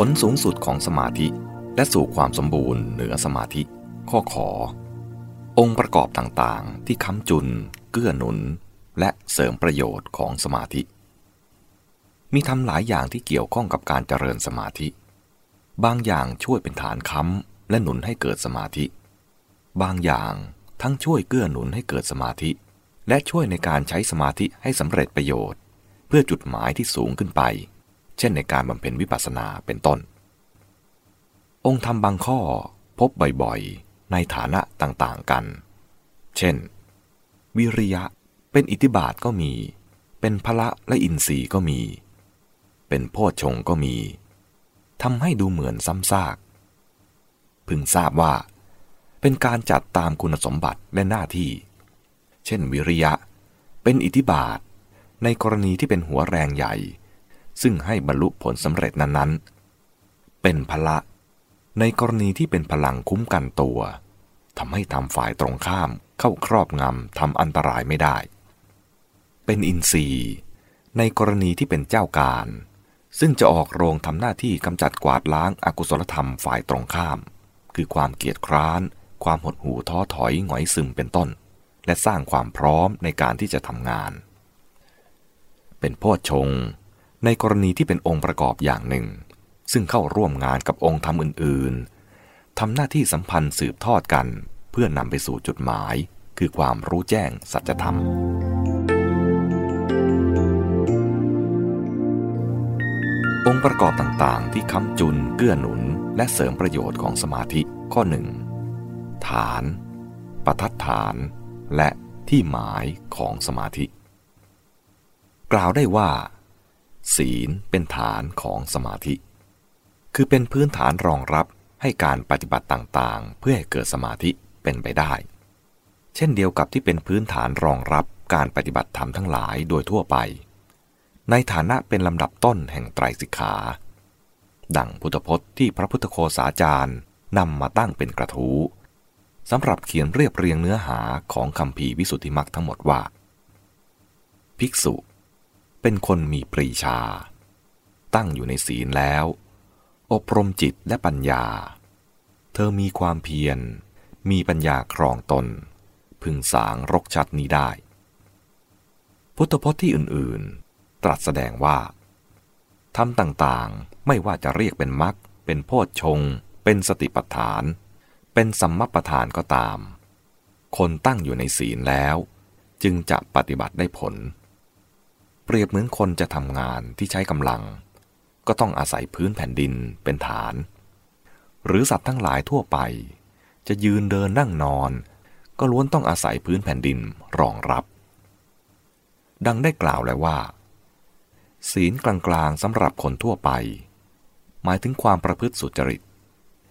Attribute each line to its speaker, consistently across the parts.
Speaker 1: ผลสูงสุดของสมาธิ และสู่ความสมบูรณ์เหนือสมาธิ ข้อขอ องค์ประกอบต่างๆ ที่ค้ำจุน เกื้อหนุน และเสริมประโยชน์ของสมาธิ มีทำหลายอย่างที่เกี่ยวข้องกับการเจริญสมาธิ บางอย่างช่วยเป็นฐานค้ำและหนุนให้เกิดสมาธิ บางอย่างทั้งช่วยเกื้อหนุนให้เกิดสมาธิ และช่วยในการใช้สมาธิให้สำเร็จประโยชน์ เพื่อจุดหมายที่สูงขึ้นไป เช่นในการบำเพ็ญวิปัสสนาเป็นต้น องค์ธรรมบางข้อพบบ่อยๆ ในฐานะต่างๆกัน เช่น วิริยะเป็นอิทธิบาทก็มี เป็นพละและอินทรีย์ก็มี เป็นโพชฌงก็มีทำให้ดูเหมือนซ้ำซาก พึงทราบว่า เป็นการจัดตามคุณสมบัติและหน้าที่ เช่น วิริยะเป็นอิทธิบาทในกรณีที่เป็นหัวแรงใหญ่ ซึ่งให้บรรลุผลสำเร็จนั้นๆ เป็นพละ ในกรณีที่เป็นพลังคุ้มกันตัวทำให้ทำฝ่ายตรงข้ามเข้าครอบงำทำอันตรายไม่ได้ เป็นอินทรีย์ ในกรณีที่เป็นเจ้าการ ซึ่งจะออกโรงทำหน้าที่กำจัดกวาดล้างอากุศลธรรมฝ่ายตรงข้าม คือความเกียจคร้าน ความหดหู่ท้อถอยหงอยซึมเป็นต้น และสร้างความพร้อมในการที่จะทำงาน เป็นโพชฌง ในกรณีที่เป็นองค์ประกอบอย่างหนึ่ง ซึ่งเข้าร่วมงานกับองค์ธรรมอื่นๆทำหน้าที่สัมพันธ์สืบทอดกันเพื่อนำไปสู่จุดหมาย คือความรู้แจ้งสัจธรรม องค์ประกอบต่างๆ ที่ค้ำจุนเกื้อหนุน และเสริมประโยชน์ของสมาธิข้อหนึ่งฐานประทัดฐาน และที่หมายของสมาธิ กล่าวได้ว่า ศีลเป็นฐานของสมาธิ คือเป็นพื้นฐานรองรับให้การปฏิบัติต่างๆ เพื่อให้เกิดสมาธิเป็นไปได้ เช่นเดียวกับที่เป็นพื้นฐานรองรับการปฏิบัติธรรมทั้งหลายโดยทั่วไป ในฐานะเป็นลำดับต้นแห่งไตรสิกขา ดังพุทธพจน์ที่พระพุทธโคสาจารย์นำมาตั้งเป็นกระทู้สำหรับเขียนเรียบเรียงเนื้อหาของคำภีวิสุทธิมักทั้งหมดว่า ภิกษุ เป็นคนมีปรีชา ตั้งอยู่ในศีลแล้ว อบรมจิตและปัญญา เธอมีความเพียร มีปัญญาครองตน พึงสางรกชัดนี้ได้ พุทธพจน์ที่อื่นๆ ตรัสแสดงว่าทำต่างๆ ไม่ว่าจะเรียกเป็นมรรคเป็นโพชฌงเป็นสติปัฏฐาน เป็นสัมมปทานก็ตาม คนตั้งอยู่ในศีลแล้ว จึงจะปฏิบัติได้ผล เปรียบเหมือนคนจะทำงานที่ใช้กำลัง ก็ต้องอาศัยพื้นแผ่นดินเป็นฐาน หรือสัตว์ทั้งหลายทั่วไป จะยืนเดินนั่งนอน ก็ล้วนต้องอาศัยพื้นแผ่นดินรองรับ ดังได้กล่าวแล้วว่า ศีลกลางๆสำหรับคนทั่วไป หมายถึงความประพฤติสุจริต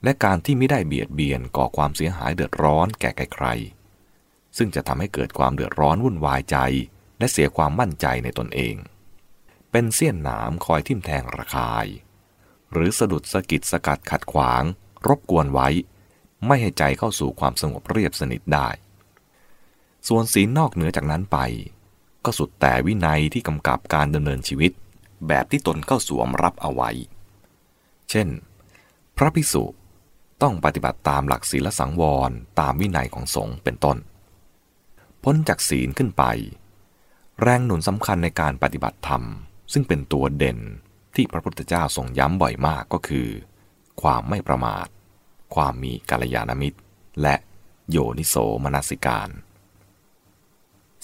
Speaker 1: และการที่ไม่ได้เบียดเบียนก่อความเสียหายเดือดร้อนแก่ใครๆซึ่งจะทำให้เกิดความเดือดร้อนวุ่นวายใจ และเสียความมั่นใจในตนเอง เป็นเสี้ยนหนามคอยทิ่มแทงระคาย หรือสะดุดสะกิดสกัดขัดขวาง รบกวนไว้ ไม่ให้ใจเข้าสู่ความสงบเรียบสนิทได้ ส่วนศีลนอกเหนือจากนั้นไป ก็สุดแต่วินัยที่กำกับการดำเนินชีวิต แบบที่ตนเข้าสวมรับเอาไว้ เช่น พระภิกษุต้องปฏิบัติตามหลักศีลสังวรตามวินัยของสงฆ์เป็นต้น พ้นจากศีลขึ้นไป แรงหนุนสำคัญในการปฏิบัติธรรม ซึ่งเป็นตัวเด่นที่พระพุทธเจ้าทรงย้ำบ่อยมากก็คือ ความไม่ประมาท ความมีกัลยาณมิตร และโยนิโสมนสิการ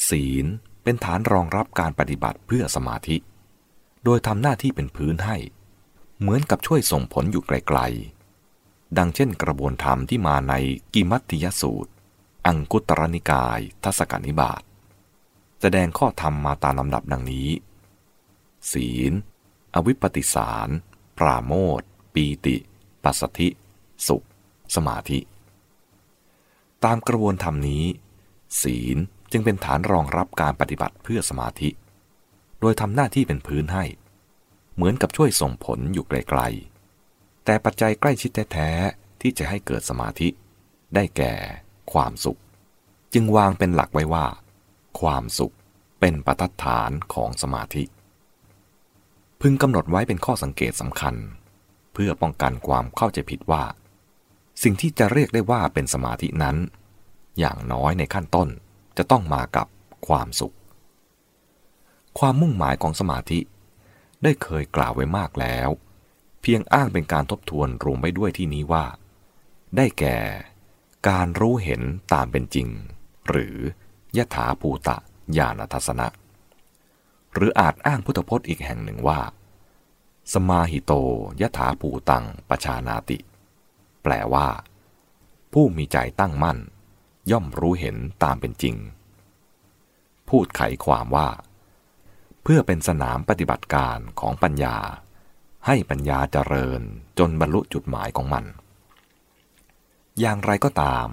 Speaker 1: ศีลเป็นฐานรองรับการปฏิบัติเพื่อสมาธิ โดยทำหน้าที่เป็นพื้นให้ เหมือนกับช่วยส่งผลอยู่ไกลๆ ดังเช่นกระบวนธรรมที่มาในกิมัตติยสูตร อังคุตรนิกาย ทัศกนิบาต แสดงข้อธรรมมาตามลำดับดังนี้ ศีล อวิปปิสาร ปราโมทปีติ ปัสสธิ สุข สมาธิ ตามกระบวนธรรมนี้ ศีลจึงเป็นฐานรองรับการปฏิบัติเพื่อสมาธิ โดยทำหน้าที่เป็นพื้นให้ เหมือนกับช่วยส่งผลอยู่ไกลๆ แต่ปัจจัยใกล้ชิดแท้ๆที่จะให้เกิดสมาธิ ได้แก่ ความสุข จึงวางเป็นหลักไว้ว่า ความสุขเป็นปัตฐานของสมาธิ พึงกำหนดไว้เป็นข้อสังเกตสำคัญ เพื่อป้องกันความเข้าใจผิดว่า สิ่งที่จะเรียกได้ว่าเป็นสมาธินั้น อย่างน้อยในขั้นต้นจะต้องมากับความสุข ความมุ่งหมายของสมาธิ ได้เคยกล่าวไว้มากแล้ว เพียงอ้างเป็นการทบทวนรวมไว้ด้วยที่นี้ว่า ได้แก่ การรู้เห็นตามเป็นจริง หรือ ยถาภูตะญาณทัศนะ หรืออาจอ้างพุทธพจน์อีกแห่งหนึ่งว่า สมาหิโตยถาภูตังปชานาติ แปลว่า ผู้มีใจตั้งมั่น ย่อมรู้เห็นตามเป็นจริง พูดไขความว่า เพื่อเป็นสนามปฏิบัติการของปัญญา ให้ปัญญาเจริญจนบรรลุจุดหมายของมัน อย่างไรก็ตาม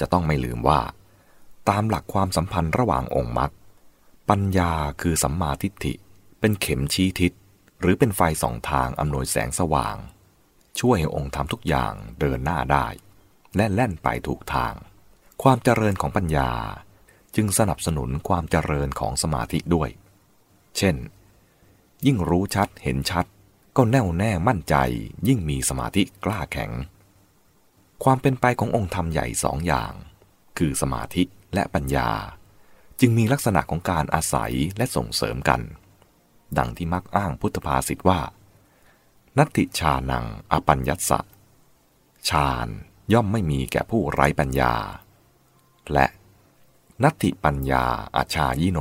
Speaker 1: จะต้องไม่ลืมว่า ตามหลักความสัมพันธ์ระหว่างองค์มรรคปัญญาคือสัมมาทิฏฐิ เป็นเข็มชี้ทิศ หรือเป็นไฟสองทางอำนวยแสงสว่าง ช่วยให้องค์ทำทุกอย่างเดินหน้าได้ และแล่นไปถูกทาง ความเจริญของปัญญาจึงสนับสนุนความเจริญของสมาธิด้วย เช่น ยิ่งรู้ชัดเห็นชัด ก็แน่วแน่มั่นใจ ยิ่งมีสมาธิกล้าแข็ง ความเป็นไปขององค์ธรรมใหญ่สองอย่าง คือสมาธิ และปัญญา จึงมีลักษณะของการอาศัยและส่งเสริมกัน ดังที่มักอ้างพุทธภาษิตว่า นัตติชานังอปัญญัสสะฌานย่อมไม่มีแก่ผู้ไร้ปัญญา และนัตติปัญญาอาชายิโน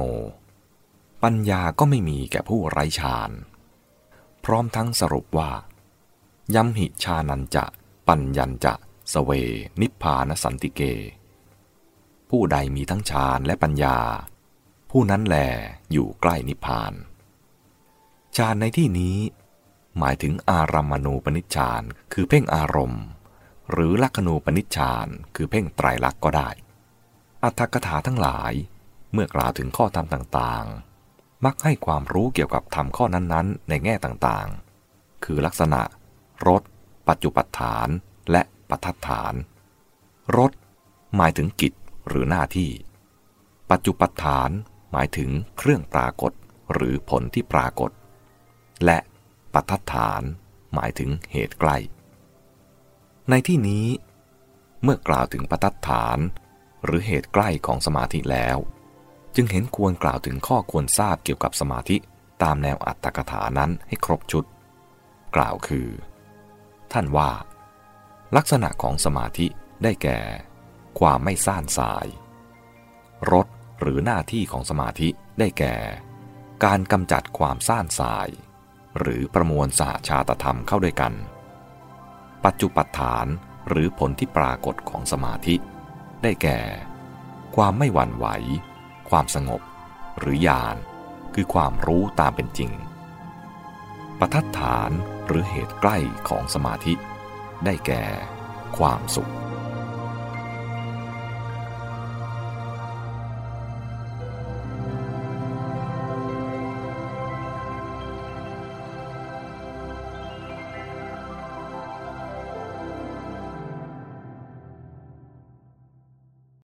Speaker 1: ปัญญาก็ไม่มีแก่ผู้ไร้ฌาน พร้อมทั้งสรุปว่า ยัมหิชานันจะ ปัญญันจะสเว นิพพานสันติเก ผู้ใดมีทั้งฌานและปัญญา ผู้นั้นแหลอยู่ใกล้นิพพานฌานในที่นี้ หมายถึงอารัมมณูปนิชฌานคือเพ่งอารมณ์ หรือลักขณูปนิชฌานคือเพ่งไตรลักษณ์ก็ได้ อัตถกถาทั้งหลายเมื่อกล่าวถึงข้อธรรมต่างๆ มักให้ความรู้เกี่ยวกับธรรมข้อนั้นๆ ในแง่ต่างๆ คือลักษณะรสปัจจุปัฏฐานและปัฏฐานรสหมายถึงกิจ หรือหน้าที่ ปัจจุปัฏฐานหมายถึงเครื่องปรากฏหรือผลที่ปรากฏ และปัฏฐานหมายถึงเหตุใกล้ ในที่นี้ เมื่อกล่าวถึงปัฏฐานหรือเหตุใกล้ของสมาธิแล้ว จึงเห็นควรกล่าวถึงข้อควรทราบเกี่ยวกับสมาธิตามแนวอัตถกถานั้นให้ครบชุด กล่าวคือ ท่านว่า ลักษณะของสมาธิได้แก่ ความไม่ซ่านสาย รสหรือหน้าที่ของสมาธิได้แก่ การกำจัดความซ่านสาย หรือประมวลสหชาตธรรมเข้าด้วยกัน ปัจจุปัฏฐานหรือผลที่ปรากฏของสมาธิ ได้แก่ ความไม่หวั่นไหว ความสงบ หรือญาณคือความรู้ตามเป็นจริงปัฏฐานหรือเหตุใกล้ของสมาธิ ได้แก่ ความสุข